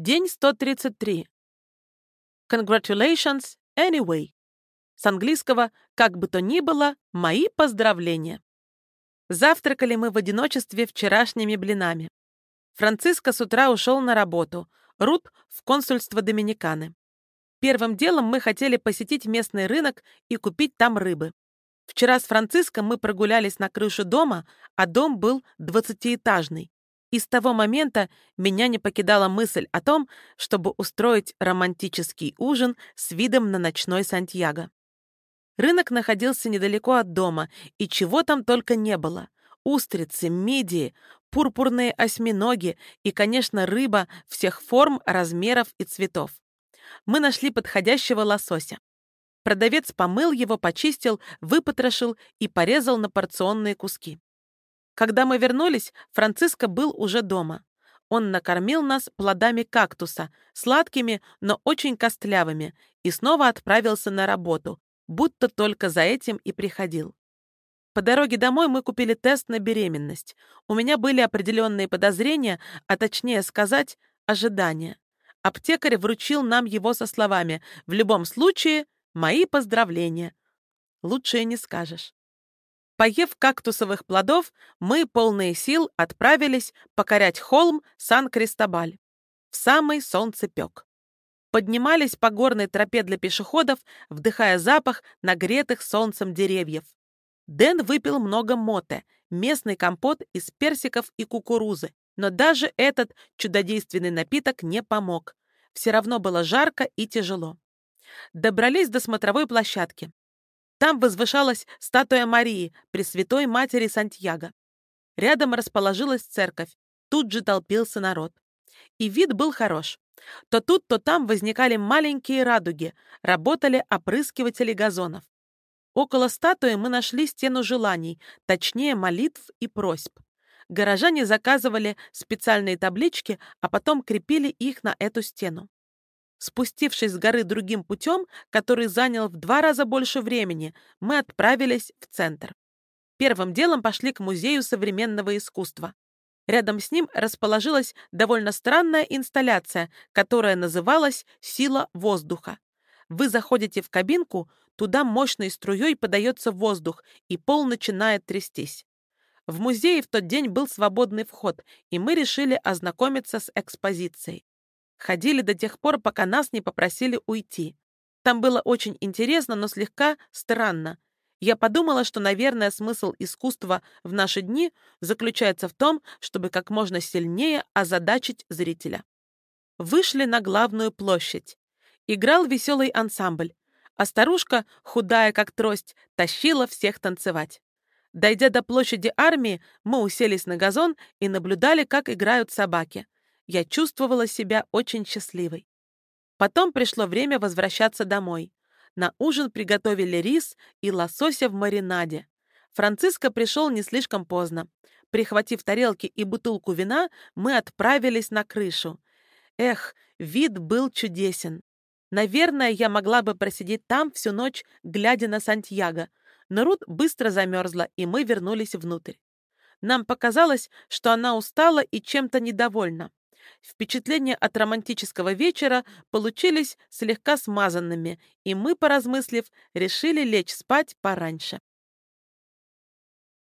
День 133. Congratulations anyway. С английского «как бы то ни было, мои поздравления». Завтракали мы в одиночестве вчерашними блинами. Франциско с утра ушел на работу, Рут — в консульство Доминиканы. Первым делом мы хотели посетить местный рынок и купить там рыбы. Вчера с Франциско мы прогулялись на крышу дома, а дом был двадцатиэтажный. И с того момента меня не покидала мысль о том, чтобы устроить романтический ужин с видом на ночной Сантьяго. Рынок находился недалеко от дома, и чего там только не было. Устрицы, мидии, пурпурные осьминоги и, конечно, рыба всех форм, размеров и цветов. Мы нашли подходящего лосося. Продавец помыл его, почистил, выпотрошил и порезал на порционные куски. Когда мы вернулись, Франциско был уже дома. Он накормил нас плодами кактуса, сладкими, но очень костлявыми, и снова отправился на работу, будто только за этим и приходил. По дороге домой мы купили тест на беременность. У меня были определенные подозрения, а точнее сказать, ожидания. Аптекарь вручил нам его со словами «В любом случае, мои поздравления». Лучше не скажешь. Поев кактусовых плодов, мы, полные сил, отправились покорять холм Сан-Кристобаль. В самый солнцепек. Поднимались по горной тропе для пешеходов, вдыхая запах нагретых солнцем деревьев. Дэн выпил много моте, местный компот из персиков и кукурузы, но даже этот чудодейственный напиток не помог. Все равно было жарко и тяжело. Добрались до смотровой площадки. Там возвышалась статуя Марии, Пресвятой Матери Сантьяго. Рядом расположилась церковь, тут же толпился народ. И вид был хорош. То тут, то там возникали маленькие радуги, работали опрыскиватели газонов. Около статуи мы нашли стену желаний, точнее молитв и просьб. Горожане заказывали специальные таблички, а потом крепили их на эту стену. Спустившись с горы другим путем, который занял в два раза больше времени, мы отправились в центр. Первым делом пошли к Музею современного искусства. Рядом с ним расположилась довольно странная инсталляция, которая называлась «Сила воздуха». Вы заходите в кабинку, туда мощной струей подается воздух, и пол начинает трястись. В музее в тот день был свободный вход, и мы решили ознакомиться с экспозицией. Ходили до тех пор, пока нас не попросили уйти. Там было очень интересно, но слегка странно. Я подумала, что, наверное, смысл искусства в наши дни заключается в том, чтобы как можно сильнее озадачить зрителя. Вышли на главную площадь. Играл веселый ансамбль, а старушка, худая как трость, тащила всех танцевать. Дойдя до площади армии, мы уселись на газон и наблюдали, как играют собаки — я чувствовала себя очень счастливой. Потом пришло время возвращаться домой. На ужин приготовили рис и лосося в маринаде. Франциско пришел не слишком поздно. Прихватив тарелки и бутылку вина, мы отправились на крышу. Эх, вид был чудесен. Наверное, я могла бы просидеть там всю ночь, глядя на Сантьяго, но Рут быстро замерзла, и мы вернулись внутрь. Нам показалось, что она устала и чем-то недовольна. Впечатления от романтического вечера получились слегка смазанными, и мы, поразмыслив, решили лечь спать пораньше.